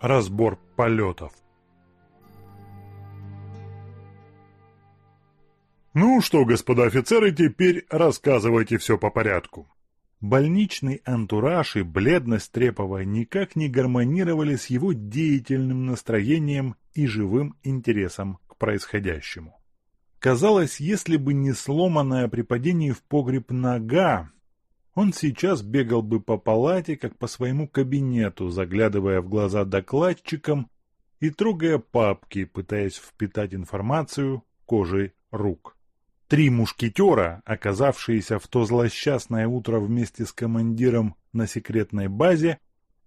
Разбор полетов. Ну что, господа офицеры, теперь рассказывайте все по порядку. Больничный антураж и бледность Трепова никак не гармонировали с его деятельным настроением и живым интересом к происходящему. Казалось, если бы не сломанная при падении в погреб нога, он сейчас бегал бы по палате, как по своему кабинету, заглядывая в глаза докладчикам и трогая папки, пытаясь впитать информацию кожей рук. Три мушкетера, оказавшиеся в то злосчастное утро вместе с командиром на секретной базе,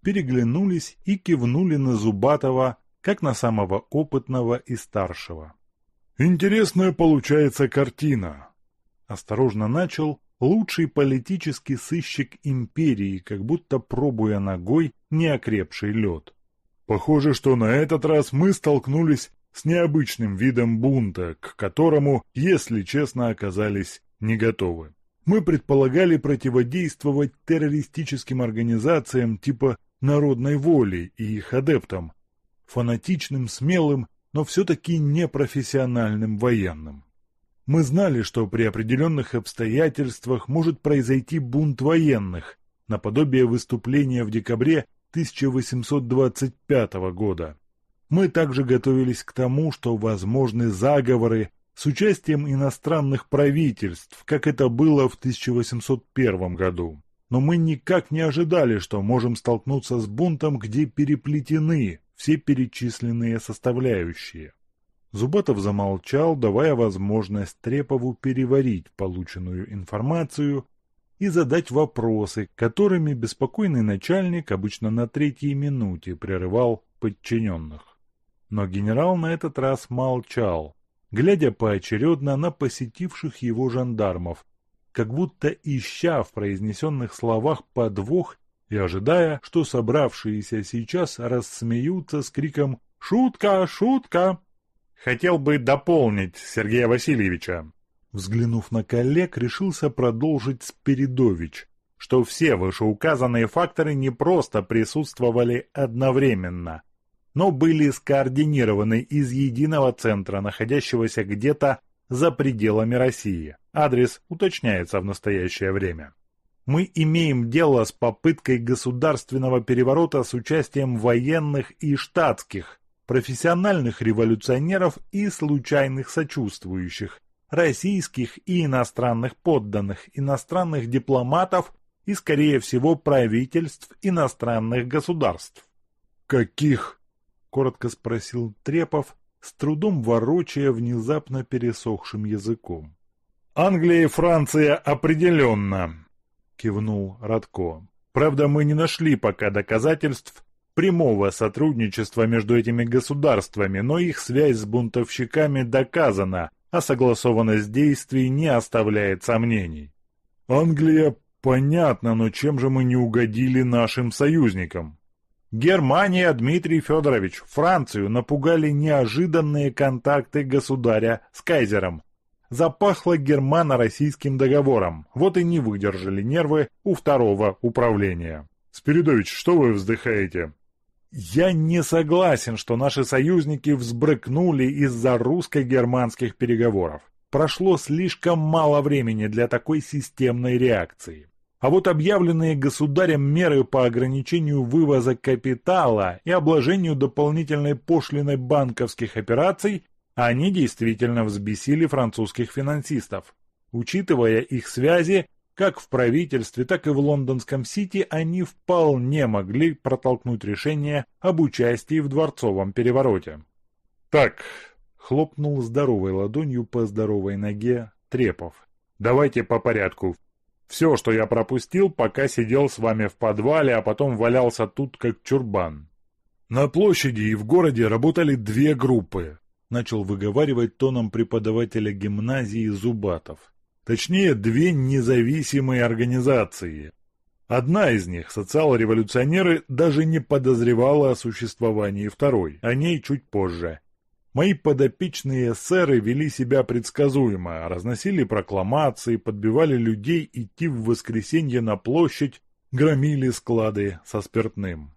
переглянулись и кивнули на Зубатова, как на самого опытного и старшего. «Интересная получается картина», — осторожно начал лучший политический сыщик империи, как будто пробуя ногой неокрепший лед. «Похоже, что на этот раз мы столкнулись с необычным видом бунта, к которому, если честно, оказались не готовы. Мы предполагали противодействовать террористическим организациям типа «Народной воли» и их адептам, фанатичным, смелым, но все-таки непрофессиональным военным. Мы знали, что при определенных обстоятельствах может произойти бунт военных, наподобие выступления в декабре 1825 года. Мы также готовились к тому, что возможны заговоры с участием иностранных правительств, как это было в 1801 году. Но мы никак не ожидали, что можем столкнуться с бунтом, где переплетены все перечисленные составляющие. Зубатов замолчал, давая возможность Трепову переварить полученную информацию и задать вопросы, которыми беспокойный начальник обычно на третьей минуте прерывал подчиненных. Но генерал на этот раз молчал, глядя поочередно на посетивших его жандармов, как будто ища в произнесенных словах подвох и ожидая, что собравшиеся сейчас рассмеются с криком «Шутка! Шутка!». «Хотел бы дополнить Сергея Васильевича». Взглянув на коллег, решился продолжить Спиридович, что все вышеуказанные факторы не просто присутствовали одновременно – но были скоординированы из единого центра, находящегося где-то за пределами России. Адрес уточняется в настоящее время. Мы имеем дело с попыткой государственного переворота с участием военных и штатских, профессиональных революционеров и случайных сочувствующих, российских и иностранных подданных, иностранных дипломатов и, скорее всего, правительств иностранных государств. «Каких?» коротко спросил Трепов, с трудом ворочая внезапно пересохшим языком. «Англия и Франция определенно!» — кивнул Радко. «Правда, мы не нашли пока доказательств прямого сотрудничества между этими государствами, но их связь с бунтовщиками доказана, а согласованность действий не оставляет сомнений. Англия понятно, но чем же мы не угодили нашим союзникам?» Германия, Дмитрий Федорович, Францию напугали неожиданные контакты государя с кайзером. Запахло германо-российским договором, вот и не выдержали нервы у второго управления. Спиридович, что вы вздыхаете? Я не согласен, что наши союзники взбрыкнули из-за русско-германских переговоров. Прошло слишком мало времени для такой системной реакции. А вот объявленные государем меры по ограничению вывоза капитала и обложению дополнительной пошлиной банковских операций, они действительно взбесили французских финансистов. Учитывая их связи, как в правительстве, так и в лондонском Сити, они вполне могли протолкнуть решение об участии в дворцовом перевороте. «Так», — хлопнул здоровой ладонью по здоровой ноге Трепов, — «давайте по порядку. Все, что я пропустил, пока сидел с вами в подвале, а потом валялся тут как чурбан. На площади и в городе работали две группы, начал выговаривать тоном преподавателя гимназии Зубатов. Точнее, две независимые организации. Одна из них, социал-революционеры, даже не подозревала о существовании второй, о ней чуть позже. Мои подопечные эсеры вели себя предсказуемо, разносили прокламации, подбивали людей идти в воскресенье на площадь, громили склады со спиртным.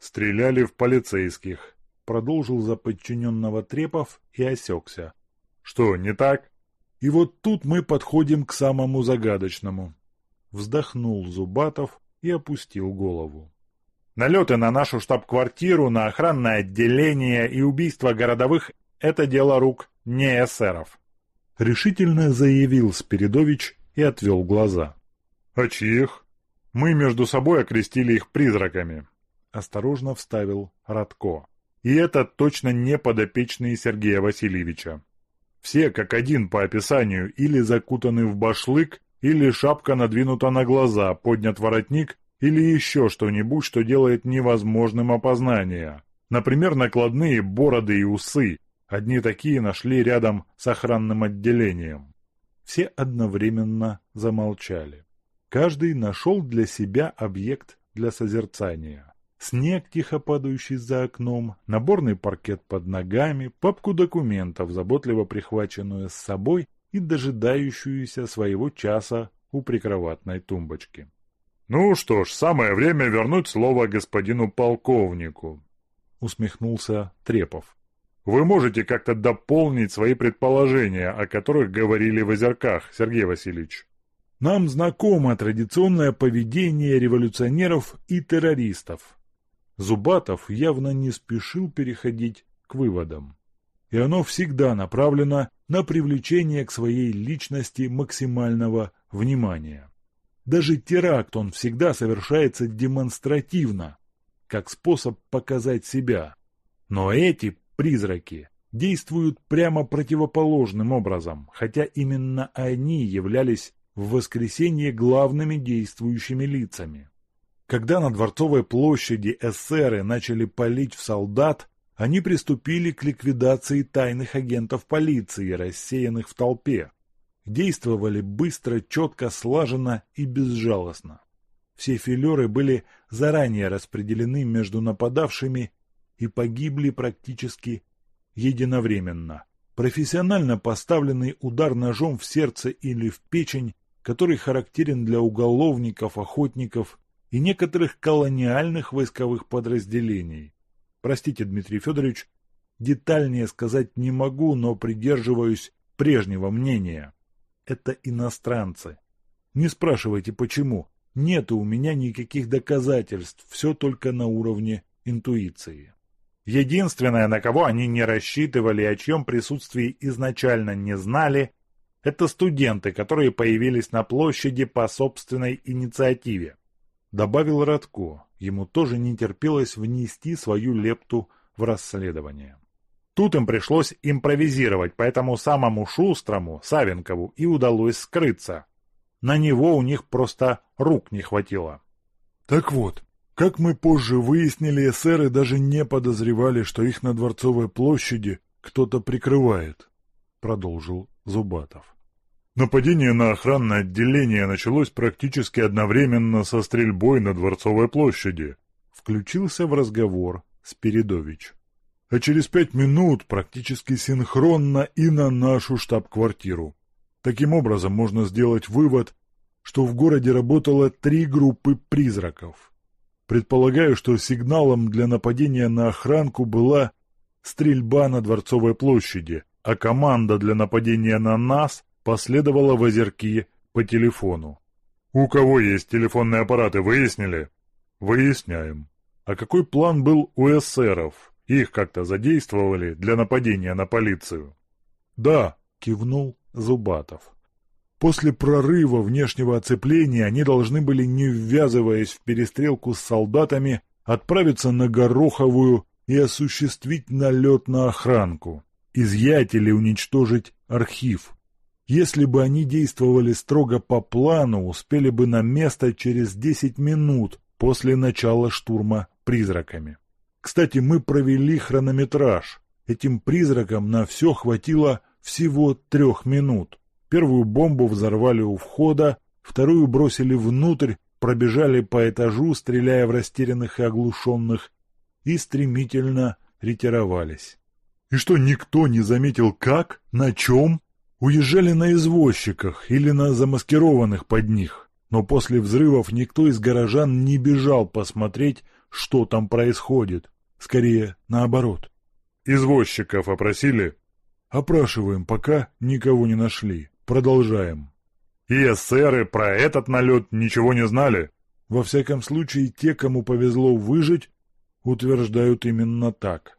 Стреляли в полицейских. Продолжил за подчиненного Трепов и осекся. Что, не так? И вот тут мы подходим к самому загадочному. Вздохнул Зубатов и опустил голову. Налеты на нашу штаб-квартиру, на охранное отделение и убийство городовых – это дело рук не эсеров. Решительно заявил Спиридович и отвел глаза. «А чьих?» «Мы между собой окрестили их призраками», – осторожно вставил Радко. «И это точно не подопечные Сергея Васильевича. Все как один по описанию или закутаны в башлык, или шапка надвинута на глаза, поднят воротник или еще что-нибудь, что делает невозможным опознание. Например, накладные бороды и усы. Одни такие нашли рядом с охранным отделением. Все одновременно замолчали. Каждый нашел для себя объект для созерцания. Снег, тихо падающий за окном, наборный паркет под ногами, папку документов, заботливо прихваченную с собой и дожидающуюся своего часа у прикроватной тумбочки. «Ну что ж, самое время вернуть слово господину полковнику», — усмехнулся Трепов. «Вы можете как-то дополнить свои предположения, о которых говорили в озерках, Сергей Васильевич?» «Нам знакомо традиционное поведение революционеров и террористов». Зубатов явно не спешил переходить к выводам. И оно всегда направлено на привлечение к своей личности максимального внимания. Даже теракт он всегда совершается демонстративно, как способ показать себя. Но эти призраки действуют прямо противоположным образом, хотя именно они являлись в воскресенье главными действующими лицами. Когда на Дворцовой площади эсеры начали палить в солдат, они приступили к ликвидации тайных агентов полиции, рассеянных в толпе действовали быстро, четко, слаженно и безжалостно. Все филеры были заранее распределены между нападавшими и погибли практически единовременно. Профессионально поставленный удар ножом в сердце или в печень, который характерен для уголовников, охотников и некоторых колониальных войсковых подразделений. Простите, Дмитрий Федорович, детальнее сказать не могу, но придерживаюсь прежнего мнения это иностранцы. Не спрашивайте, почему. Нет у меня никаких доказательств, все только на уровне интуиции. Единственное, на кого они не рассчитывали, о чьем присутствии изначально не знали, это студенты, которые появились на площади по собственной инициативе. Добавил Радко, ему тоже не терпелось внести свою лепту в расследование. Тут им пришлось импровизировать, поэтому самому шустрому, Савенкову, и удалось скрыться. На него у них просто рук не хватило. Так вот, как мы позже выяснили, эсеры даже не подозревали, что их на Дворцовой площади кто-то прикрывает, продолжил Зубатов. Нападение на охранное отделение началось практически одновременно со стрельбой на Дворцовой площади. Включился в разговор Спиридович а через пять минут практически синхронно и на нашу штаб-квартиру. Таким образом, можно сделать вывод, что в городе работало три группы призраков. Предполагаю, что сигналом для нападения на охранку была стрельба на Дворцовой площади, а команда для нападения на нас последовала в озерки по телефону. «У кого есть телефонные аппараты, выяснили?» «Выясняем. А какой план был у эсеров?» Их как-то задействовали для нападения на полицию. Да, кивнул Зубатов. После прорыва внешнего оцепления они должны были, не ввязываясь в перестрелку с солдатами, отправиться на Гороховую и осуществить налет на охранку, изъять или уничтожить архив. Если бы они действовали строго по плану, успели бы на место через 10 минут после начала штурма призраками. Кстати, мы провели хронометраж. Этим призракам на все хватило всего трех минут. Первую бомбу взорвали у входа, вторую бросили внутрь, пробежали по этажу, стреляя в растерянных и оглушенных, и стремительно ретировались. И что, никто не заметил как, на чем? Уезжали на извозчиках или на замаскированных под них. Но после взрывов никто из горожан не бежал посмотреть, что там происходит. Скорее, наоборот. Извозчиков опросили? Опрашиваем, пока никого не нашли. Продолжаем. И эсеры про этот налет ничего не знали? Во всяком случае, те, кому повезло выжить, утверждают именно так.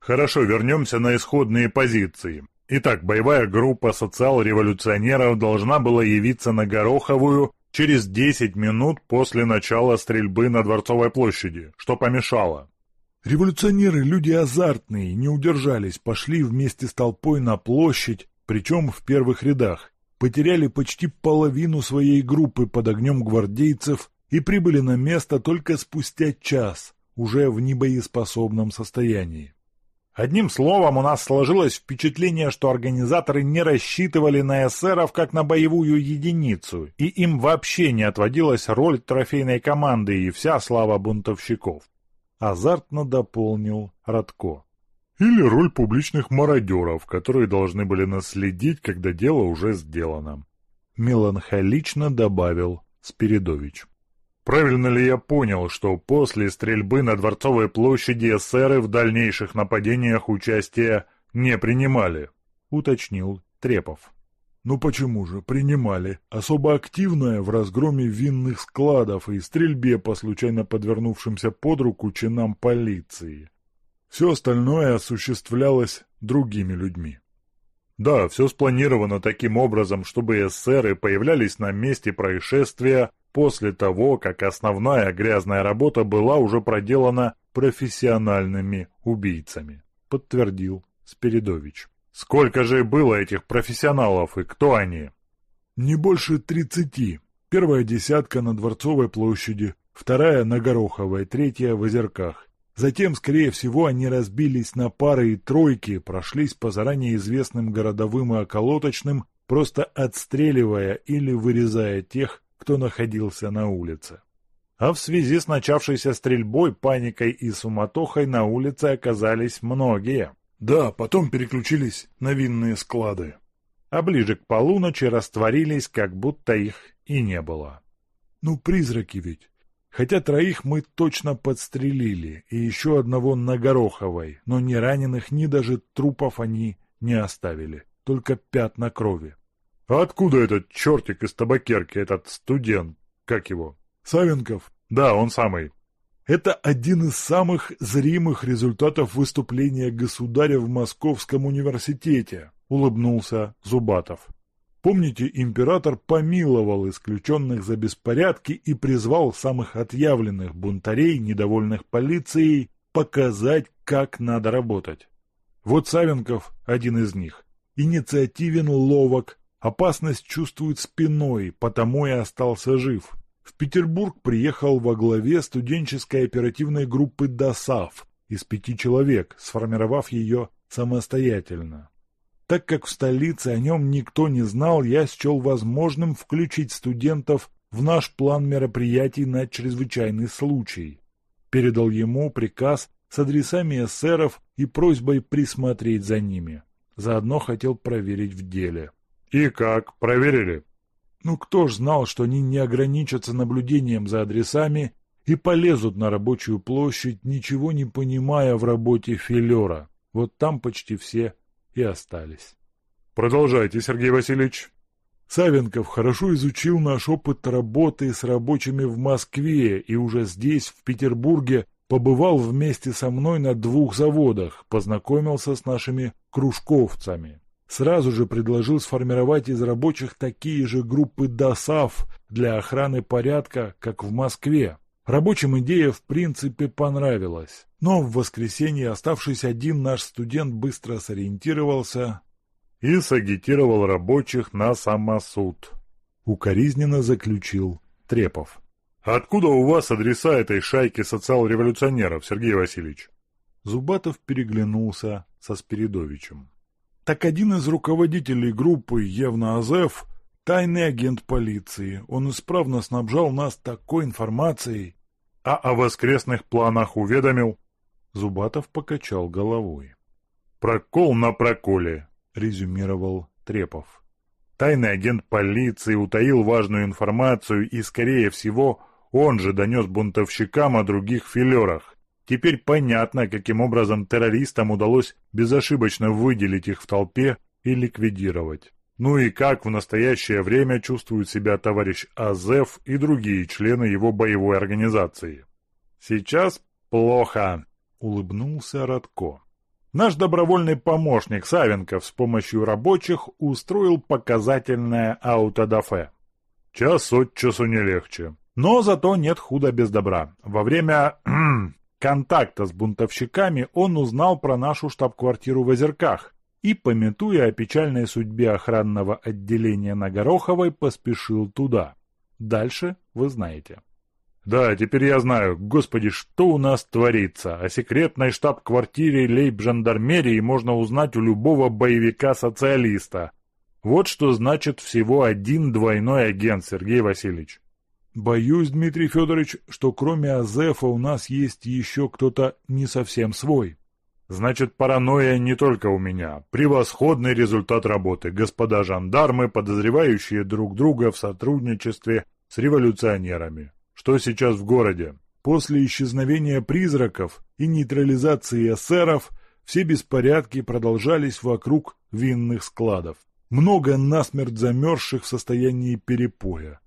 Хорошо, вернемся на исходные позиции. Итак, боевая группа социал-революционеров должна была явиться на Гороховую через 10 минут после начала стрельбы на Дворцовой площади. Что помешало? Революционеры, люди азартные, не удержались, пошли вместе с толпой на площадь, причем в первых рядах. Потеряли почти половину своей группы под огнем гвардейцев и прибыли на место только спустя час, уже в небоеспособном состоянии. Одним словом, у нас сложилось впечатление, что организаторы не рассчитывали на эсеров как на боевую единицу, и им вообще не отводилась роль трофейной команды и вся слава бунтовщиков. Азартно дополнил Радко. Или роль публичных мародеров, которые должны были наследить, когда дело уже сделано. Меланхолично добавил Спиридович. Правильно ли я понял, что после стрельбы на Дворцовой площади эсеры в дальнейших нападениях участия не принимали? Уточнил Трепов. Ну почему же, принимали. Особо активное в разгроме винных складов и стрельбе по случайно подвернувшимся под руку чинам полиции. Все остальное осуществлялось другими людьми. Да, все спланировано таким образом, чтобы эсеры появлялись на месте происшествия после того, как основная грязная работа была уже проделана профессиональными убийцами, подтвердил Спиридович. Сколько же было этих профессионалов и кто они? Не больше тридцати. Первая десятка на Дворцовой площади, вторая на Гороховой, третья в Озерках. Затем, скорее всего, они разбились на пары и тройки, прошлись по заранее известным городовым и околоточным, просто отстреливая или вырезая тех, кто находился на улице. А в связи с начавшейся стрельбой, паникой и суматохой на улице оказались многие. Да, потом переключились на винные склады. А ближе к полуночи растворились, как будто их и не было. Ну, призраки ведь. Хотя троих мы точно подстрелили, и еще одного на Гороховой, но ни раненых, ни даже трупов они не оставили, только пятна крови. А откуда этот чертик из табакерки, этот студент? Как его? Савенков? Да, он самый. Это один из самых зримых результатов выступления государя в Московском университете, улыбнулся Зубатов. Помните, император помиловал исключенных за беспорядки и призвал самых отъявленных бунтарей, недовольных полицией, показать, как надо работать. Вот Савенков один из них. Инициативен, ловок, Опасность чувствует спиной, потому и остался жив. В Петербург приехал во главе студенческой оперативной группы ДОСАВ из пяти человек, сформировав ее самостоятельно. Так как в столице о нем никто не знал, я счел возможным включить студентов в наш план мероприятий на чрезвычайный случай. Передал ему приказ с адресами эсеров и просьбой присмотреть за ними. Заодно хотел проверить в деле. «И как? Проверили?» Ну кто ж знал, что они не ограничатся наблюдением за адресами и полезут на рабочую площадь, ничего не понимая в работе филера. Вот там почти все и остались. Продолжайте, Сергей Васильевич. Савенков хорошо изучил наш опыт работы с рабочими в Москве и уже здесь, в Петербурге, побывал вместе со мной на двух заводах, познакомился с нашими кружковцами сразу же предложил сформировать из рабочих такие же группы ДОСАВ для охраны порядка, как в Москве. Рабочим идея в принципе понравилась. Но в воскресенье оставшийся один наш студент быстро сориентировался и сагитировал рабочих на самосуд. Укоризненно заключил Трепов. «Откуда у вас адреса этой шайки социал-революционеров, Сергей Васильевич?» Зубатов переглянулся со Спиридовичем. Так один из руководителей группы Евна Азеф – тайный агент полиции. Он исправно снабжал нас такой информацией. А о воскресных планах уведомил? Зубатов покачал головой. «Прокол на проколе», – резюмировал Трепов. Тайный агент полиции утаил важную информацию и, скорее всего, Он же донес бунтовщикам о других филерах. Теперь понятно, каким образом террористам удалось безошибочно выделить их в толпе и ликвидировать. Ну и как в настоящее время чувствует себя товарищ Азеф и другие члены его боевой организации. Сейчас плохо, улыбнулся Радко. Наш добровольный помощник Савенков с помощью рабочих устроил показательное аутодафе. Час от часу не легче. Но зато нет худа без добра. Во время контакта с бунтовщиками он узнал про нашу штаб-квартиру в Озерках и, пометуя о печальной судьбе охранного отделения на Гороховой, поспешил туда. Дальше вы знаете. Да, теперь я знаю, господи, что у нас творится. О секретной штаб-квартире лейб-жандармерии можно узнать у любого боевика-социалиста. Вот что значит всего один двойной агент, Сергей Васильевич. Боюсь, Дмитрий Федорович, что кроме Азефа у нас есть еще кто-то не совсем свой. Значит, паранойя не только у меня. Превосходный результат работы. Господа жандармы, подозревающие друг друга в сотрудничестве с революционерами. Что сейчас в городе? После исчезновения призраков и нейтрализации эсеров все беспорядки продолжались вокруг винных складов. Много насмерть замерзших в состоянии перепоя.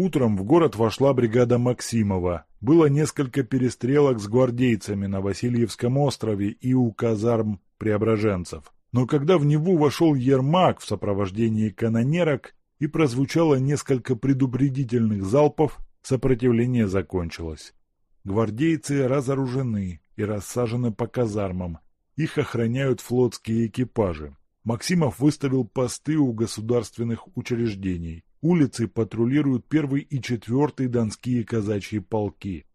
Утром в город вошла бригада Максимова. Было несколько перестрелок с гвардейцами на Васильевском острове и у казарм преображенцев. Но когда в Неву вошел Ермак в сопровождении канонерок и прозвучало несколько предупредительных залпов, сопротивление закончилось. Гвардейцы разоружены и рассажены по казармам. Их охраняют флотские экипажи. Максимов выставил посты у государственных учреждений. Улицы патрулируют первый и четвертый донские казачьи полки.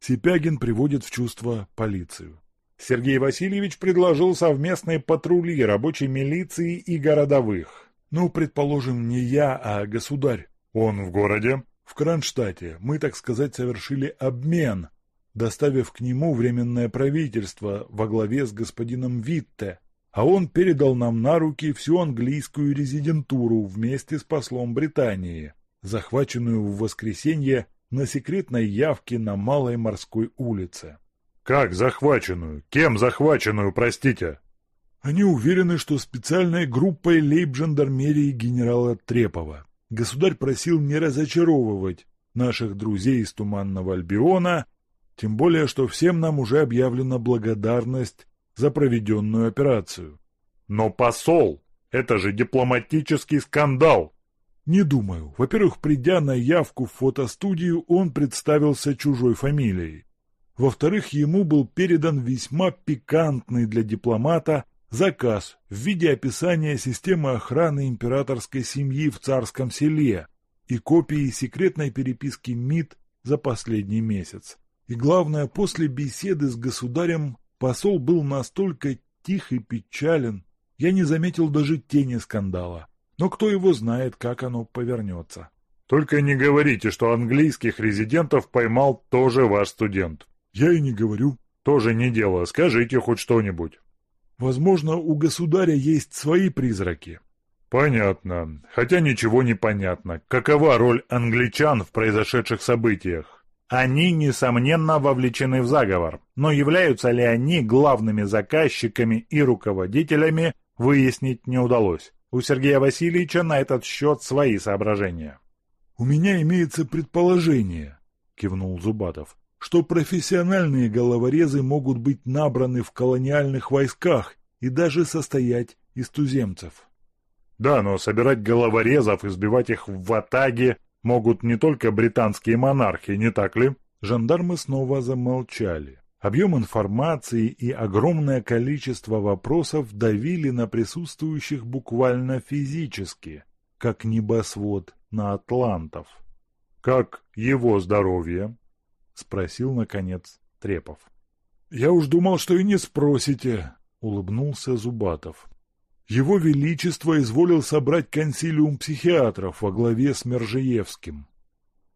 Сипягин приводит в чувство полицию. Сергей Васильевич предложил совместные патрули рабочей милиции и городовых. Ну, предположим, не я, а государь. Он в городе? В Кронштадте. Мы, так сказать, совершили обмен, доставив к нему временное правительство во главе с господином Витте, а он передал нам на руки всю английскую резидентуру вместе с послом Британии, захваченную в воскресенье на секретной явке на Малой морской улице. «Как захваченную? Кем захваченную, простите?» Они уверены, что специальной группой лейб-жандармерии генерала Трепова. Государь просил не разочаровывать наших друзей из Туманного Альбиона, тем более, что всем нам уже объявлена благодарность за проведенную операцию. Но посол, это же дипломатический скандал. Не думаю. Во-первых, придя на явку в фотостудию, он представился чужой фамилией. Во-вторых, ему был передан весьма пикантный для дипломата заказ в виде описания системы охраны императорской семьи в царском селе и копии секретной переписки МИД за последний месяц. И главное, после беседы с государем Посол был настолько тих и печален, я не заметил даже тени скандала. Но кто его знает, как оно повернется. Только не говорите, что английских резидентов поймал тоже ваш студент. Я и не говорю. Тоже не дело, скажите хоть что-нибудь. Возможно, у государя есть свои призраки. Понятно. Хотя ничего не понятно. Какова роль англичан в произошедших событиях? Они, несомненно, вовлечены в заговор, но являются ли они главными заказчиками и руководителями, выяснить не удалось. У Сергея Васильевича на этот счет свои соображения. «У меня имеется предположение», — кивнул Зубатов, «что профессиональные головорезы могут быть набраны в колониальных войсках и даже состоять из туземцев». «Да, но собирать головорезов и сбивать их в ватаге могут не только британские монархи, не так ли? Жандармы снова замолчали. Объем информации и огромное количество вопросов давили на присутствующих буквально физически, как небосвод на атлантов. «Как его здоровье?» — спросил, наконец, Трепов. «Я уж думал, что и не спросите», — улыбнулся Зубатов. Его Величество изволил собрать консилиум психиатров во главе с Мержиевским.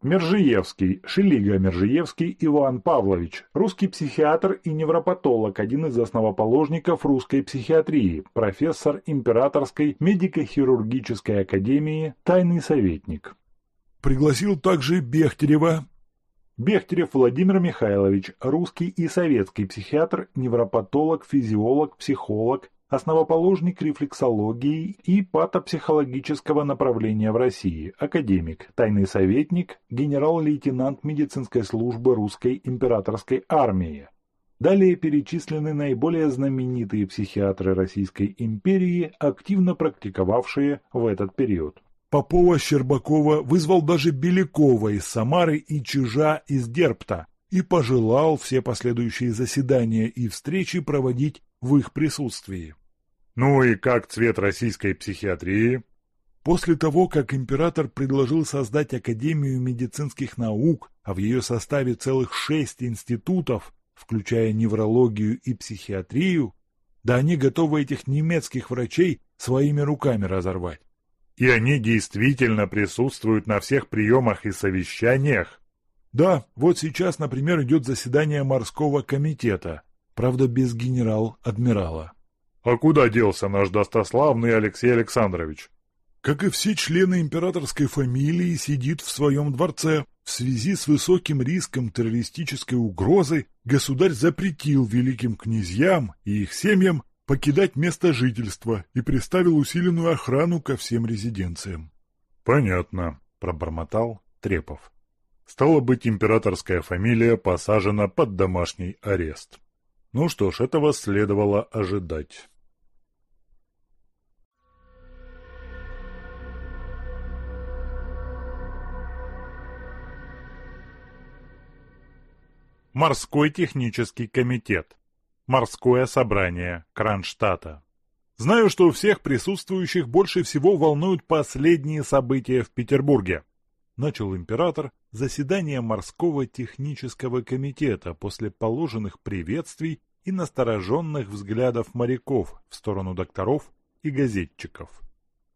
Мержиевский, Шелига Мержиевский Иван Павлович, русский психиатр и невропатолог, один из основоположников русской психиатрии, профессор Императорской медико-хирургической академии, тайный советник. Пригласил также Бехтерева. Бехтерев Владимир Михайлович, русский и советский психиатр, невропатолог, физиолог, психолог, основоположник рефлексологии и патопсихологического направления в России, академик, тайный советник, генерал-лейтенант медицинской службы русской императорской армии. Далее перечислены наиболее знаменитые психиатры Российской империи, активно практиковавшие в этот период. Попова Щербакова вызвал даже Белякова из Самары и Чижа из Дерпта и пожелал все последующие заседания и встречи проводить в их присутствии. Ну и как цвет российской психиатрии? После того, как император предложил создать Академию медицинских наук, а в ее составе целых шесть институтов, включая неврологию и психиатрию, да они готовы этих немецких врачей своими руками разорвать. И они действительно присутствуют на всех приемах и совещаниях? Да, вот сейчас, например, идет заседание морского комитета, правда без генерал-адмирала. А куда делся наш достославный Алексей Александрович? Как и все члены императорской фамилии, сидит в своем дворце. В связи с высоким риском террористической угрозы государь запретил великим князьям и их семьям покидать место жительства и приставил усиленную охрану ко всем резиденциям. «Понятно», — пробормотал Трепов. «Стало быть, императорская фамилия посажена под домашний арест». Ну что ж, этого следовало ожидать. Морской технический комитет. Морское собрание Кронштадта. Знаю, что у всех присутствующих больше всего волнуют последние события в Петербурге. Начал император заседание Морского технического комитета после положенных приветствий и настороженных взглядов моряков в сторону докторов и газетчиков.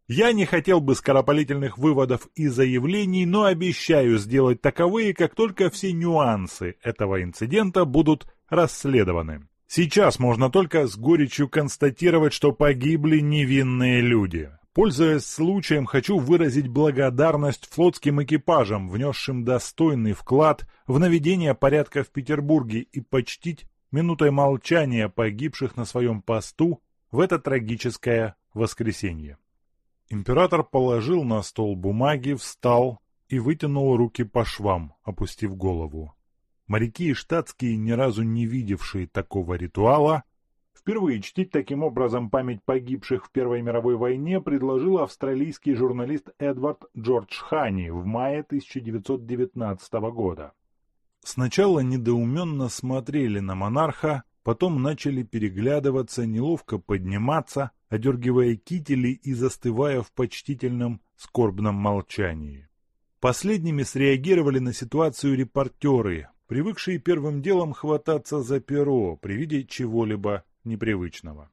Я не хотел бы скоропалительных выводов и заявлений, но обещаю сделать таковые, как только все нюансы этого инцидента будут расследованы. Сейчас можно только с горечью констатировать, что погибли невинные люди. Пользуясь случаем, хочу выразить благодарность флотским экипажам, внесшим достойный вклад в наведение порядка в Петербурге и почтить минутой молчания погибших на своем посту в это трагическое воскресенье. Император положил на стол бумаги, встал и вытянул руки по швам, опустив голову. Моряки и штатские, ни разу не видевшие такого ритуала, впервые чтить таким образом память погибших в Первой мировой войне предложил австралийский журналист Эдвард Джордж Хани в мае 1919 года. Сначала недоуменно смотрели на монарха, потом начали переглядываться, неловко подниматься, одергивая кители и застывая в почтительном скорбном молчании. Последними среагировали на ситуацию репортеры, привыкшие первым делом хвататься за перо при виде чего-либо непривычного.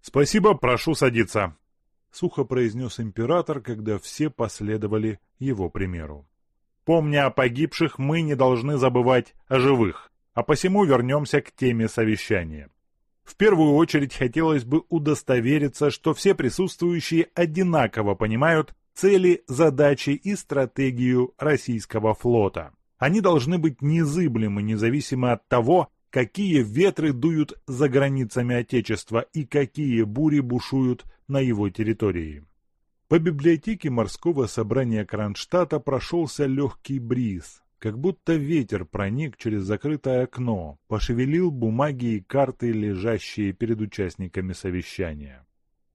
«Спасибо, прошу садиться», — сухо произнес император, когда все последовали его примеру. «Помня о погибших, мы не должны забывать о живых, а посему вернемся к теме совещания. В первую очередь хотелось бы удостовериться, что все присутствующие одинаково понимают цели, задачи и стратегию российского флота. Они должны быть незыблемы независимо от того, какие ветры дуют за границами Отечества и какие бури бушуют на его территории. По библиотеке морского собрания Кронштадта прошелся легкий бриз, как будто ветер проник через закрытое окно, пошевелил бумаги и карты, лежащие перед участниками совещания.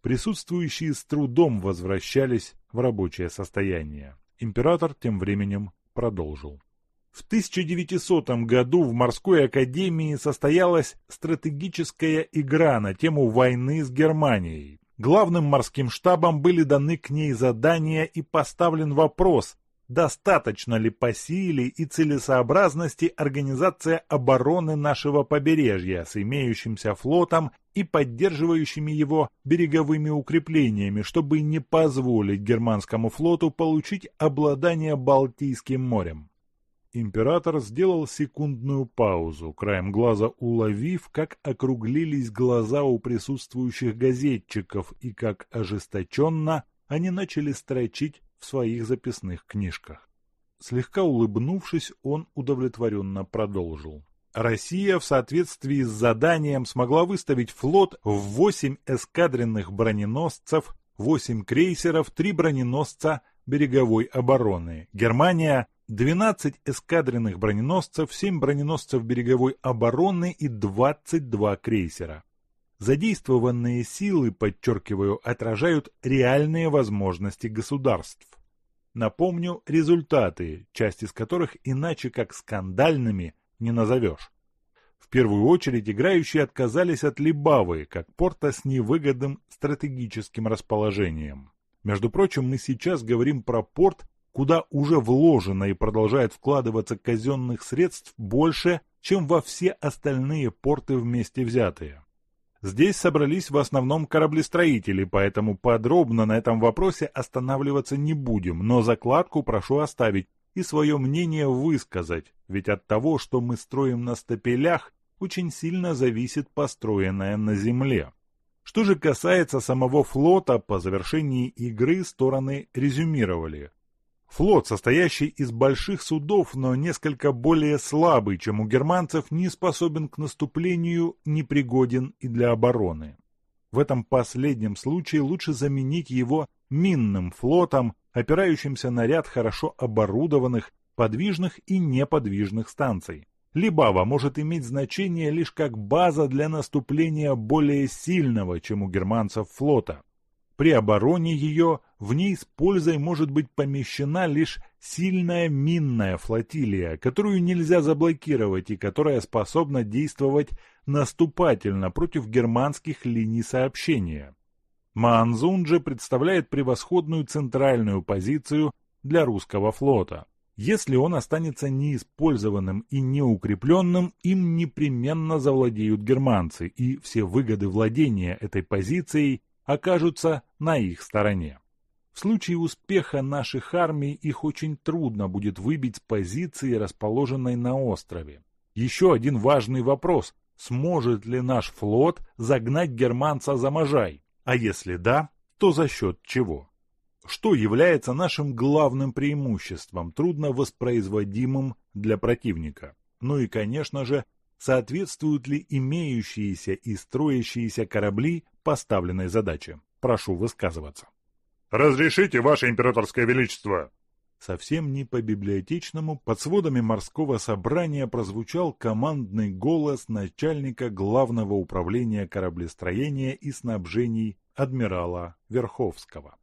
Присутствующие с трудом возвращались в рабочее состояние. Император тем временем продолжил. В 1900 году в морской академии состоялась стратегическая игра на тему войны с Германией. Главным морским штабом были даны к ней задания и поставлен вопрос, достаточно ли по силе и целесообразности организация обороны нашего побережья с имеющимся флотом и поддерживающими его береговыми укреплениями, чтобы не позволить германскому флоту получить обладание Балтийским морем. Император сделал секундную паузу, краем глаза уловив, как округлились глаза у присутствующих газетчиков и как ожесточенно они начали строчить в своих записных книжках. Слегка улыбнувшись, он удовлетворенно продолжил. Россия в соответствии с заданием смогла выставить флот в 8 эскадренных броненосцев, 8 крейсеров, 3 броненосца береговой обороны. Германия 12 эскадренных броненосцев, 7 броненосцев береговой обороны и 22 крейсера. Задействованные силы, подчеркиваю, отражают реальные возможности государств. Напомню результаты, часть из которых иначе как скандальными не назовешь. В первую очередь играющие отказались от Либавы, как порта с невыгодным стратегическим расположением. Между прочим, мы сейчас говорим про порт, куда уже вложено и продолжает вкладываться казенных средств больше, чем во все остальные порты вместе взятые. Здесь собрались в основном кораблестроители, поэтому подробно на этом вопросе останавливаться не будем, но закладку прошу оставить и свое мнение высказать, ведь от того, что мы строим на стапелях, очень сильно зависит построенное на земле. Что же касается самого флота, по завершении игры стороны резюмировали. Флот, состоящий из больших судов, но несколько более слабый, чем у германцев, не способен к наступлению, непригоден и для обороны. В этом последнем случае лучше заменить его минным флотом, опирающимся на ряд хорошо оборудованных, подвижных и неподвижных станций. Либава может иметь значение лишь как база для наступления более сильного, чем у германцев флота. При обороне ее в ней с пользой может быть помещена лишь сильная минная флотилия, которую нельзя заблокировать и которая способна действовать наступательно против германских линий сообщения. Маанзун же представляет превосходную центральную позицию для русского флота. Если он останется неиспользованным и неукрепленным, им непременно завладеют германцы, и все выгоды владения этой позицией окажутся на их стороне. В случае успеха наших армий их очень трудно будет выбить с позиции, расположенной на острове. Еще один важный вопрос – сможет ли наш флот загнать германца за Можай? А если да, то за счет чего? Что является нашим главным преимуществом, трудно воспроизводимым для противника? Ну и, конечно же, соответствуют ли имеющиеся и строящиеся корабли поставленной задаче. Прошу высказываться. «Разрешите, Ваше Императорское Величество!» Совсем не по-библиотечному под сводами морского собрания прозвучал командный голос начальника Главного управления кораблестроения и снабжений адмирала Верховского.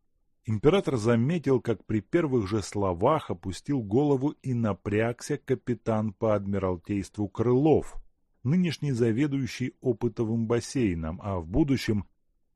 Император заметил, как при первых же словах опустил голову и напрягся капитан по адмиралтейству Крылов, нынешний заведующий опытовым бассейном, а в будущем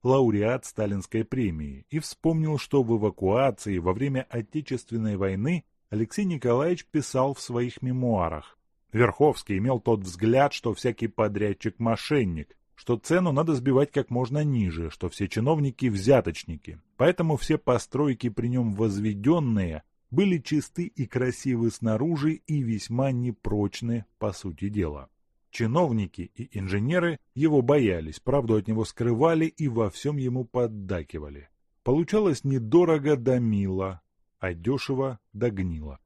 лауреат Сталинской премии, и вспомнил, что в эвакуации во время Отечественной войны Алексей Николаевич писал в своих мемуарах. Верховский имел тот взгляд, что всякий подрядчик – мошенник, что цену надо сбивать как можно ниже, что все чиновники – взяточники. Поэтому все постройки при нем возведенные были чисты и красивы снаружи и весьма непрочны по сути дела. Чиновники и инженеры его боялись, правду от него скрывали и во всем ему поддакивали. Получалось недорого да мило, а дешево да гнило.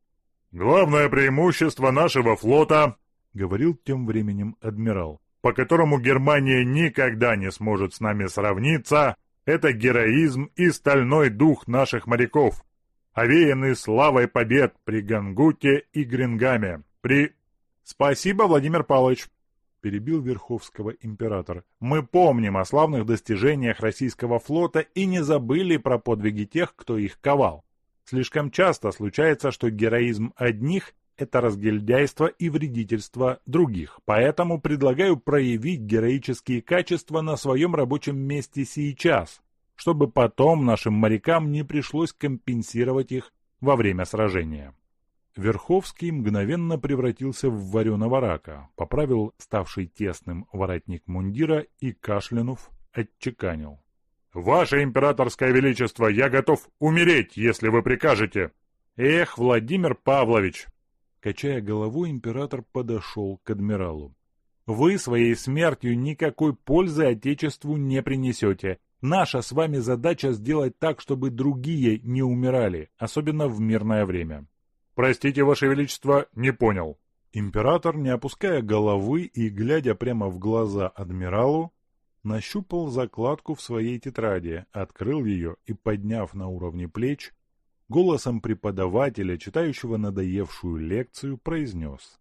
«Главное преимущество нашего флота», — говорил тем временем адмирал, «по которому Германия никогда не сможет с нами сравниться, это героизм и стальной дух наших моряков, овеянный славой побед при Гангуте и Грингаме, при «Спасибо, Владимир Павлович», — перебил Верховского император. «Мы помним о славных достижениях российского флота и не забыли про подвиги тех, кто их ковал. Слишком часто случается, что героизм одних — это разгильдяйство и вредительство других, поэтому предлагаю проявить героические качества на своем рабочем месте сейчас, чтобы потом нашим морякам не пришлось компенсировать их во время сражения». Верховский мгновенно превратился в вареного рака, поправил ставший тесным воротник мундира и, кашлянув, отчеканил. «Ваше императорское величество, я готов умереть, если вы прикажете!» «Эх, Владимир Павлович!» Качая головой, император подошел к адмиралу. «Вы своей смертью никакой пользы Отечеству не принесете. Наша с вами задача сделать так, чтобы другие не умирали, особенно в мирное время. «Простите, Ваше Величество, не понял». Император, не опуская головы и глядя прямо в глаза адмиралу, нащупал закладку в своей тетради, открыл ее и, подняв на уровне плеч, голосом преподавателя, читающего надоевшую лекцию, произнес.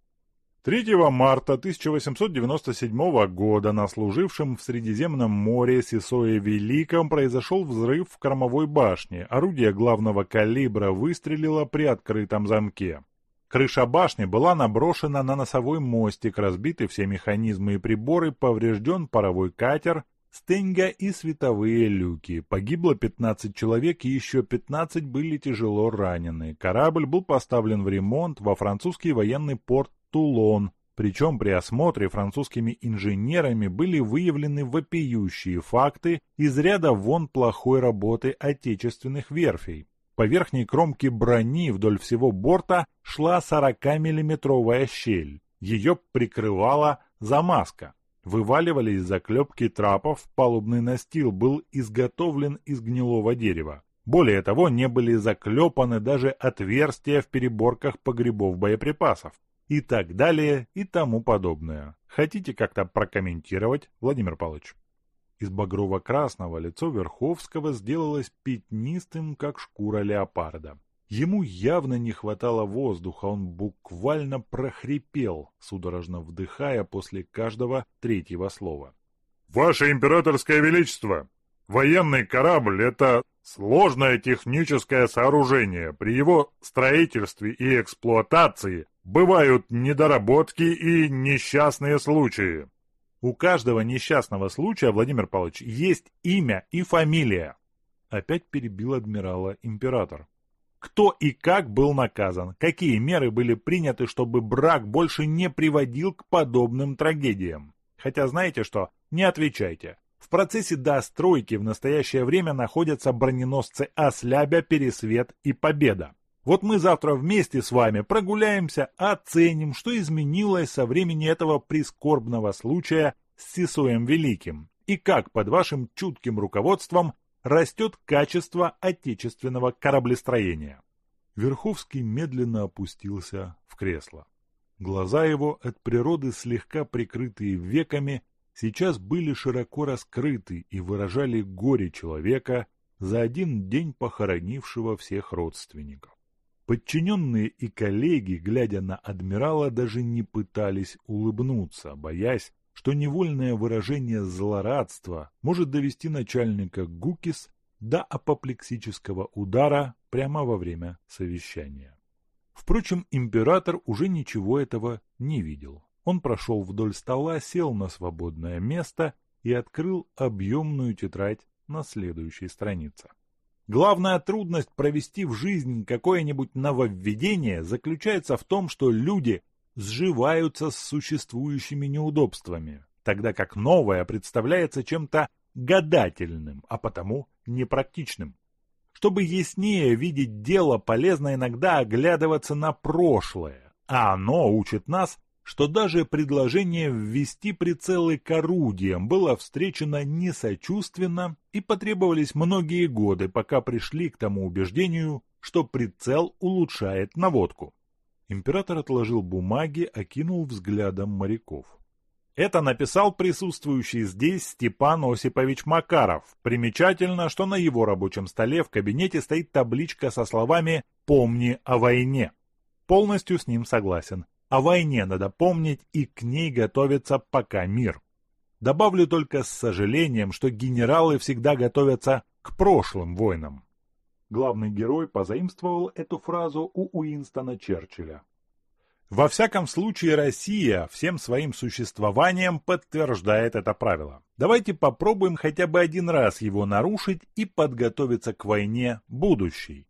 3 марта 1897 года на служившем в Средиземном море Сесое Великом произошел взрыв в кормовой башне. Орудие главного калибра выстрелило при открытом замке. Крыша башни была наброшена на носовой мостик, разбиты все механизмы и приборы, поврежден паровой катер, стенга и световые люки. Погибло 15 человек и еще 15 были тяжело ранены. Корабль был поставлен в ремонт во французский военный порт Тулон, причем при осмотре французскими инженерами были выявлены вопиющие факты из ряда вон плохой работы отечественных верфей. По верхней кромке брони вдоль всего борта шла 40-миллиметровая щель. Ее прикрывала замазка. Вываливались заклепки трапов, палубный настил был изготовлен из гнилого дерева. Более того, не были заклепаны даже отверстия в переборках погребов боеприпасов и так далее и тому подобное. Хотите как-то прокомментировать, Владимир Павлович? Из багрово-красного лицо Верховского сделалось пятнистым, как шкура леопарда. Ему явно не хватало воздуха, он буквально прохрипел, судорожно вдыхая после каждого третьего слова. «Ваше императорское величество! Военный корабль — это сложное техническое сооружение. При его строительстве и эксплуатации Бывают недоработки и несчастные случаи. У каждого несчастного случая, Владимир Павлович, есть имя и фамилия. Опять перебил адмирала император. Кто и как был наказан, какие меры были приняты, чтобы брак больше не приводил к подобным трагедиям. Хотя знаете что, не отвечайте. В процессе достройки в настоящее время находятся броненосцы «Ослябя», «Пересвет» и «Победа». Вот мы завтра вместе с вами прогуляемся, оценим, что изменилось со времени этого прискорбного случая с Сисуем Великим и как под вашим чутким руководством растет качество отечественного кораблестроения. Верховский медленно опустился в кресло. Глаза его, от природы слегка прикрытые веками, сейчас были широко раскрыты и выражали горе человека, за один день похоронившего всех родственников. Подчиненные и коллеги, глядя на адмирала, даже не пытались улыбнуться, боясь, что невольное выражение злорадства может довести начальника ГУКИС до апоплексического удара прямо во время совещания. Впрочем, император уже ничего этого не видел. Он прошел вдоль стола, сел на свободное место и открыл объемную тетрадь на следующей странице. Главная трудность провести в жизнь какое-нибудь нововведение заключается в том, что люди сживаются с существующими неудобствами, тогда как новое представляется чем-то гадательным, а потому непрактичным. Чтобы яснее видеть дело, полезно иногда оглядываться на прошлое, а оно учит нас что даже предложение ввести прицелы к орудиям было встречено несочувственно и потребовались многие годы, пока пришли к тому убеждению, что прицел улучшает наводку. Император отложил бумаги, окинул взглядом моряков. Это написал присутствующий здесь Степан Осипович Макаров. Примечательно, что на его рабочем столе в кабинете стоит табличка со словами «Помни о войне». Полностью с ним согласен. О войне надо помнить и к ней готовиться пока мир. Добавлю только с сожалением, что генералы всегда готовятся к прошлым войнам. Главный герой позаимствовал эту фразу у Уинстона Черчилля. Во всяком случае, Россия всем своим существованием подтверждает это правило. Давайте попробуем хотя бы один раз его нарушить и подготовиться к войне будущей.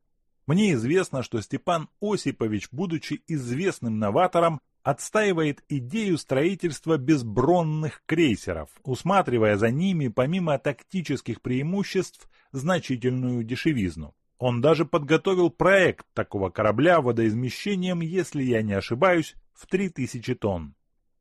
Мне известно, что Степан Осипович, будучи известным новатором, отстаивает идею строительства безбронных крейсеров, усматривая за ними, помимо тактических преимуществ, значительную дешевизну. Он даже подготовил проект такого корабля водоизмещением, если я не ошибаюсь, в 3000 тонн.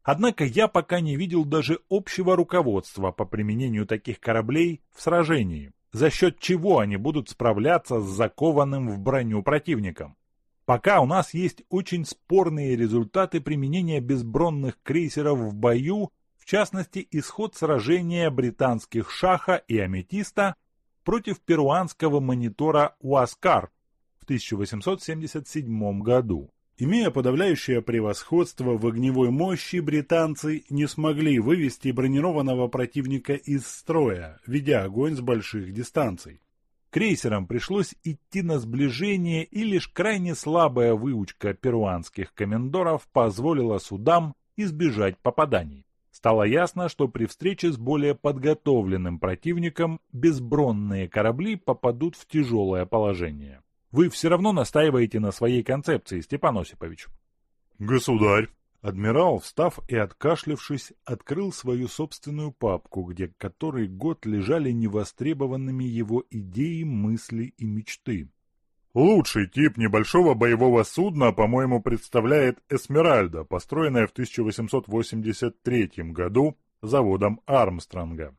Однако я пока не видел даже общего руководства по применению таких кораблей в сражении за счет чего они будут справляться с закованным в броню противником. Пока у нас есть очень спорные результаты применения безбронных крейсеров в бою, в частности исход сражения британских «Шаха» и «Аметиста» против перуанского монитора «Уаскар» в 1877 году. Имея подавляющее превосходство в огневой мощи, британцы не смогли вывести бронированного противника из строя, ведя огонь с больших дистанций. Крейсерам пришлось идти на сближение, и лишь крайне слабая выучка перуанских комендоров позволила судам избежать попаданий. Стало ясно, что при встрече с более подготовленным противником безбронные корабли попадут в тяжелое положение. Вы все равно настаиваете на своей концепции, Степан Осипович. Государь. Адмирал, встав и откашлившись, открыл свою собственную папку, где который год лежали невостребованными его идеи, мысли и мечты. Лучший тип небольшого боевого судна, по-моему, представляет «Эсмеральда», построенная в 1883 году заводом Армстронга.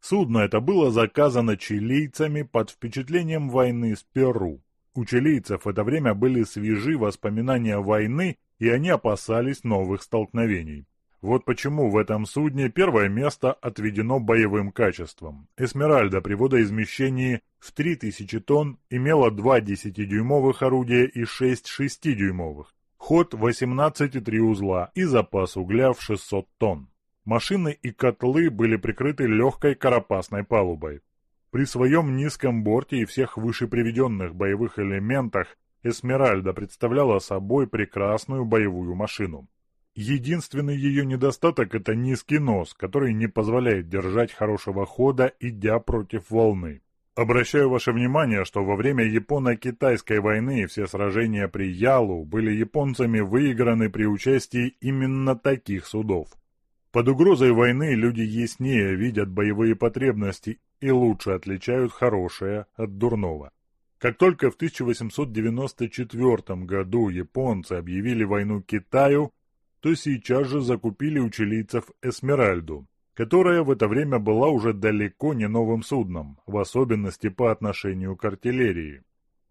Судно это было заказано чилийцами под впечатлением войны с Перу. У чилийцев в это время были свежи воспоминания войны, и они опасались новых столкновений. Вот почему в этом судне первое место отведено боевым качествам. «Эсмеральда» при водоизмещении в 3000 тонн имела два 10-дюймовых орудия и 6 6-дюймовых, ход 18,3 узла и запас угля в 600 тонн. Машины и котлы были прикрыты легкой карапасной палубой. При своем низком борте и всех выше приведенных боевых элементах «Эсмеральда» представляла собой прекрасную боевую машину. Единственный ее недостаток – это низкий нос, который не позволяет держать хорошего хода, идя против волны. Обращаю ваше внимание, что во время Японо-Китайской войны все сражения при Ялу были японцами выиграны при участии именно таких судов. Под угрозой войны люди яснее видят боевые потребности и лучше отличают хорошее от дурного. Как только в 1894 году японцы объявили войну Китаю, то сейчас же закупили у чилийцев «Эсмеральду», которая в это время была уже далеко не новым судном, в особенности по отношению к артиллерии.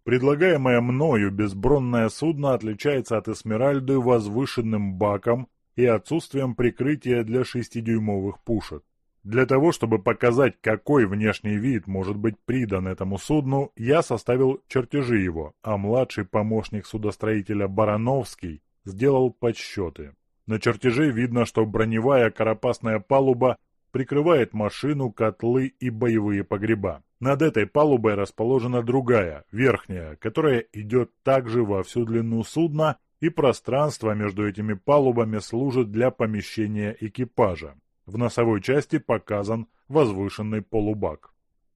Предлагаемое мною безбронное судно отличается от «Эсмеральды» возвышенным баком и отсутствием прикрытия для шестидюймовых пушек. Для того, чтобы показать, какой внешний вид может быть придан этому судну, я составил чертежи его, а младший помощник судостроителя Барановский сделал подсчеты. На чертеже видно, что броневая карапасная палуба прикрывает машину, котлы и боевые погреба. Над этой палубой расположена другая, верхняя, которая идет также во всю длину судна и пространство между этими палубами служит для помещения экипажа. В носовой части показан возвышенный полубак.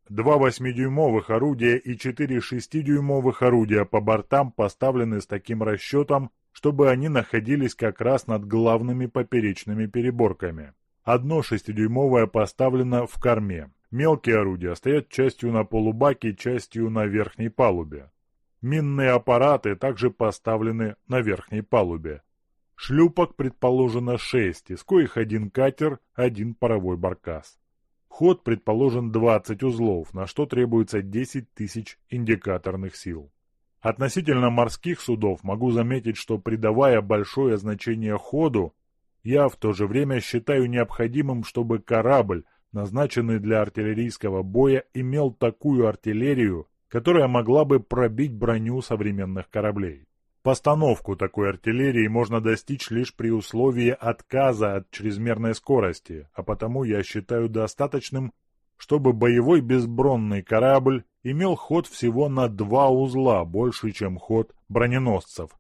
Два 8-дюймовых орудия и четыре 6-дюймовых орудия по бортам поставлены с таким расчетом, чтобы они находились как раз над главными поперечными переборками. Одно 6-дюймовое поставлено в корме. Мелкие орудия стоят частью на полубаке, частью на верхней палубе. Минные аппараты также поставлены на верхней палубе. Шлюпок предположено шесть, из коих один катер, один паровой баркас. Ход предположен 20 узлов, на что требуется 10 тысяч индикаторных сил. Относительно морских судов могу заметить, что придавая большое значение ходу, я в то же время считаю необходимым, чтобы корабль, назначенный для артиллерийского боя, имел такую артиллерию, которая могла бы пробить броню современных кораблей. Постановку такой артиллерии можно достичь лишь при условии отказа от чрезмерной скорости, а потому я считаю достаточным, чтобы боевой безбронный корабль имел ход всего на два узла больше, чем ход броненосцев.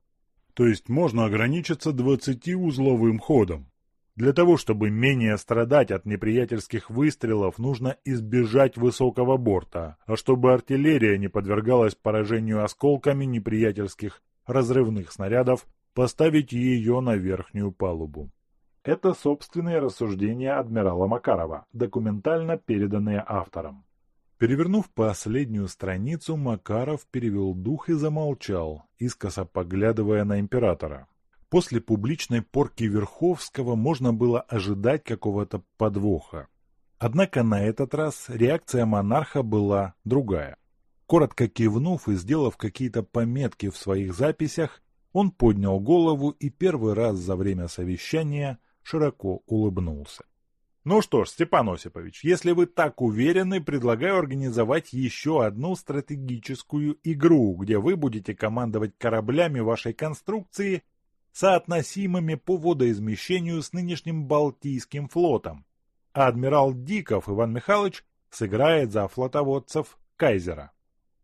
То есть можно ограничиться 20-узловым ходом. Для того, чтобы менее страдать от неприятельских выстрелов, нужно избежать высокого борта, а чтобы артиллерия не подвергалась поражению осколками неприятельских разрывных снарядов, поставить ее на верхнюю палубу. Это собственные рассуждения адмирала Макарова, документально переданные автором. Перевернув последнюю страницу, Макаров перевел дух и замолчал, искоса поглядывая на императора. После публичной порки Верховского можно было ожидать какого-то подвоха. Однако на этот раз реакция монарха была другая. Коротко кивнув и сделав какие-то пометки в своих записях, он поднял голову и первый раз за время совещания широко улыбнулся. Ну что ж, Степан Осипович, если вы так уверены, предлагаю организовать еще одну стратегическую игру, где вы будете командовать кораблями вашей конструкции, соотносимыми по водоизмещению с нынешним Балтийским флотом. А адмирал Диков Иван Михайлович сыграет за флотоводцев Кайзера.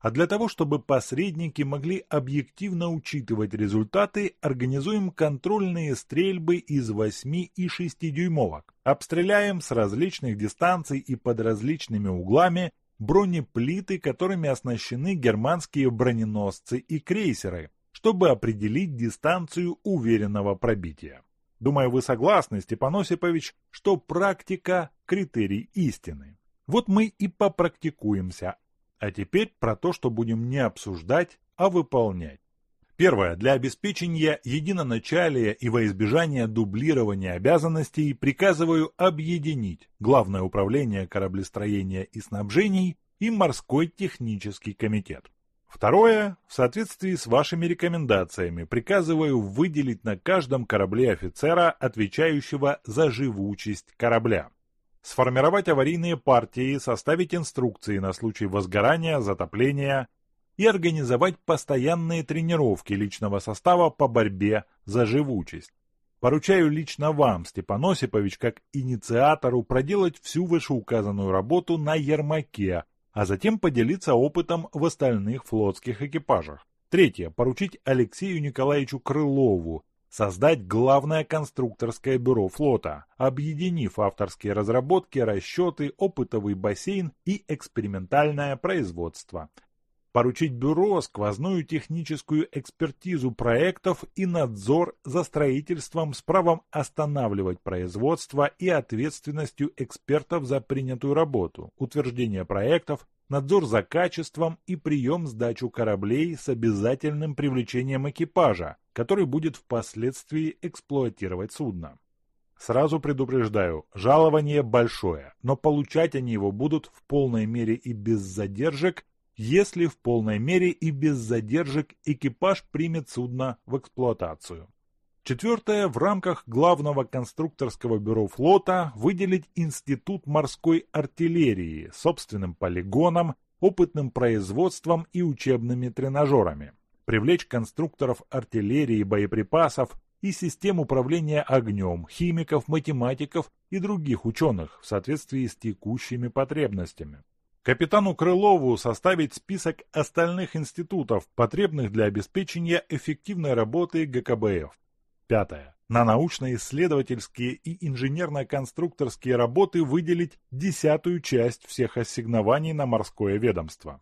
А для того, чтобы посредники могли объективно учитывать результаты, организуем контрольные стрельбы из 8 и 6 дюймовок. Обстреляем с различных дистанций и под различными углами бронеплиты, которыми оснащены германские броненосцы и крейсеры, чтобы определить дистанцию уверенного пробития. Думаю, вы согласны, Степан Осипович, что практика – критерий истины. Вот мы и попрактикуемся, а теперь про то, что будем не обсуждать, а выполнять. Первое. Для обеспечения единоначалия и во избежание дублирования обязанностей приказываю объединить Главное управление кораблестроения и снабжений и Морской технический комитет. Второе. В соответствии с вашими рекомендациями приказываю выделить на каждом корабле офицера, отвечающего за живучесть корабля сформировать аварийные партии, составить инструкции на случай возгорания, затопления и организовать постоянные тренировки личного состава по борьбе за живучесть. Поручаю лично вам, Степан Осипович, как инициатору проделать всю вышеуказанную работу на Ермаке, а затем поделиться опытом в остальных флотских экипажах. Третье. Поручить Алексею Николаевичу Крылову, создать главное конструкторское бюро флота, объединив авторские разработки, расчеты, опытовый бассейн и экспериментальное производство. Поручить бюро сквозную техническую экспертизу проектов и надзор за строительством с правом останавливать производство и ответственностью экспертов за принятую работу, утверждение проектов, надзор за качеством и прием сдачу кораблей с обязательным привлечением экипажа, который будет впоследствии эксплуатировать судно. Сразу предупреждаю, жалование большое, но получать они его будут в полной мере и без задержек, если в полной мере и без задержек экипаж примет судно в эксплуатацию. Четвертое, в рамках главного конструкторского бюро флота выделить Институт морской артиллерии собственным полигоном, опытным производством и учебными тренажерами. Привлечь конструкторов артиллерии, боеприпасов и систем управления огнем, химиков, математиков и других ученых в соответствии с текущими потребностями. Капитану Крылову составить список остальных институтов, потребных для обеспечения эффективной работы ГКБФ. Пятое. На научно-исследовательские и инженерно-конструкторские работы выделить десятую часть всех ассигнований на морское ведомство.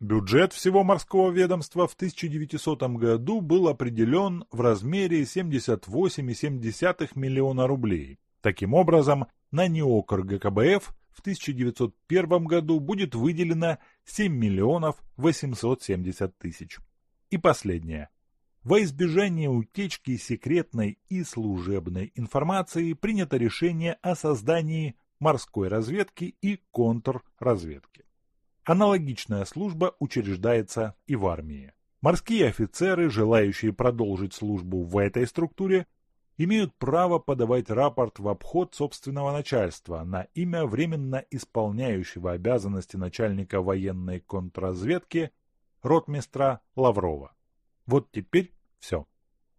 Бюджет всего морского ведомства в 1900 году был определен в размере 78,7 миллиона рублей. Таким образом, на НИОКР ГКБФ в 1901 году будет выделено 7 миллионов 870 тысяч. И последнее. Во избежание утечки секретной и служебной информации принято решение о создании морской разведки и контрразведки. Аналогичная служба учреждается и в армии. Морские офицеры, желающие продолжить службу в этой структуре, имеют право подавать рапорт в обход собственного начальства на имя временно исполняющего обязанности начальника военной контрразведки ротмистра Лаврова. Вот теперь все.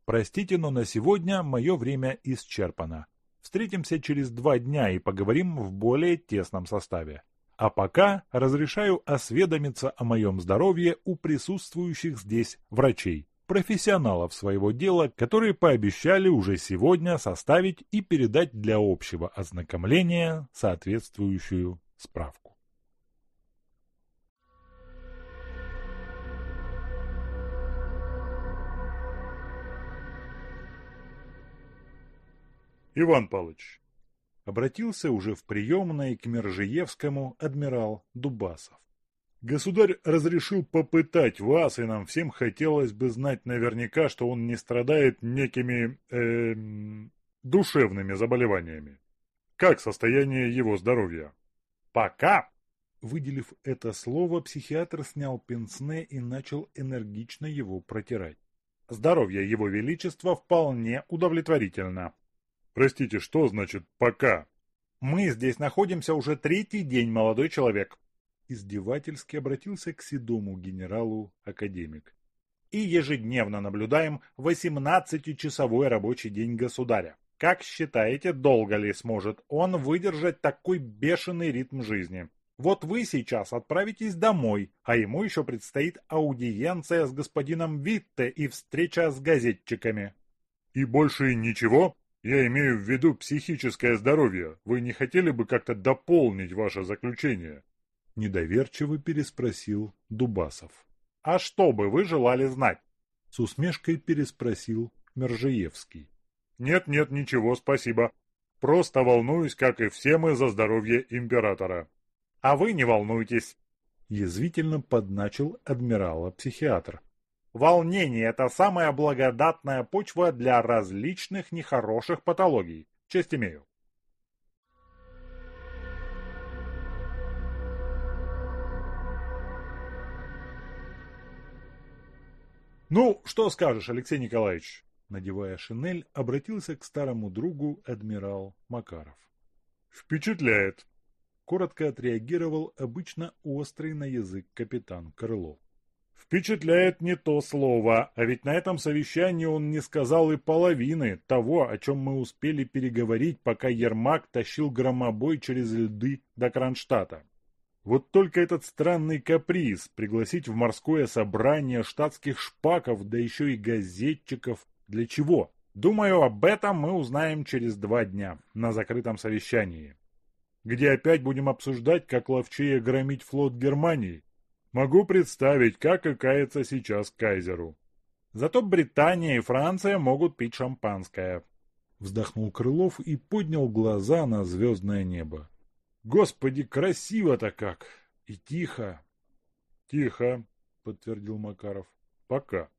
Простите, но на сегодня мое время исчерпано. Встретимся через два дня и поговорим в более тесном составе. А пока разрешаю осведомиться о моем здоровье у присутствующих здесь врачей, профессионалов своего дела, которые пообещали уже сегодня составить и передать для общего ознакомления соответствующую справку. Иван Павлович, обратился уже в приемной к Мержиевскому адмирал Дубасов. Государь разрешил попытать вас, и нам всем хотелось бы знать наверняка, что он не страдает некими э, душевными заболеваниями. Как состояние его здоровья? Пока Выделив это слово, психиатр снял пенсне и начал энергично его протирать. Здоровье его величества вполне удовлетворительно. Простите, что значит «пока»? Мы здесь находимся уже третий день, молодой человек. Издевательски обратился к седому генералу академик. И ежедневно наблюдаем 18-часовой рабочий день государя. Как считаете, долго ли сможет он выдержать такой бешеный ритм жизни? Вот вы сейчас отправитесь домой, а ему еще предстоит аудиенция с господином Витте и встреча с газетчиками. И больше ничего? Я имею в виду психическое здоровье. Вы не хотели бы как-то дополнить ваше заключение? Недоверчиво переспросил Дубасов. А что бы вы желали знать? С усмешкой переспросил Мержиевский. Нет-нет, ничего, спасибо. Просто волнуюсь, как и все мы, за здоровье императора. А вы не волнуйтесь. Язвительно подначил адмирала-психиатр. Волнение – это самая благодатная почва для различных нехороших патологий. Честь имею. Ну, что скажешь, Алексей Николаевич? Надевая шинель, обратился к старому другу адмирал Макаров. Впечатляет. Коротко отреагировал обычно острый на язык капитан Крылов. Впечатляет не то слово, а ведь на этом совещании он не сказал и половины того, о чем мы успели переговорить, пока Ермак тащил громобой через льды до Кронштадта. Вот только этот странный каприз пригласить в морское собрание штатских шпаков, да еще и газетчиков. Для чего? Думаю, об этом мы узнаем через два дня на закрытом совещании, где опять будем обсуждать, как ловчее громить флот Германии Могу представить, как и кается сейчас кайзеру. Зато Британия и Франция могут пить шампанское. Вздохнул Крылов и поднял глаза на звездное небо. Господи, красиво-то как! И тихо. Тихо, подтвердил Макаров. Пока.